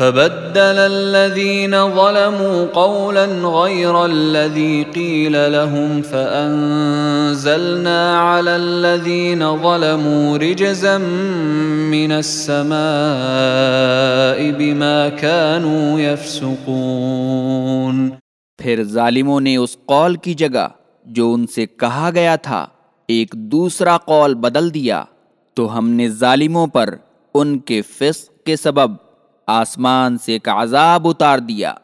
فبدل الذين ظلموا قولا غير الذي قيل لهم فأنزلنا على الذين ظلموا رجزا من السماء بما كانوا يفسقون۔ پھر ظالموں نے اس قول کی جگہ جو ان سے کہا گیا تھا، ایک دوسرا قول بدل دیا۔ تو ہم نے ظالموں پر ان کے فسق کے سبب آسمان سے ایک عذاب اتار دیا۔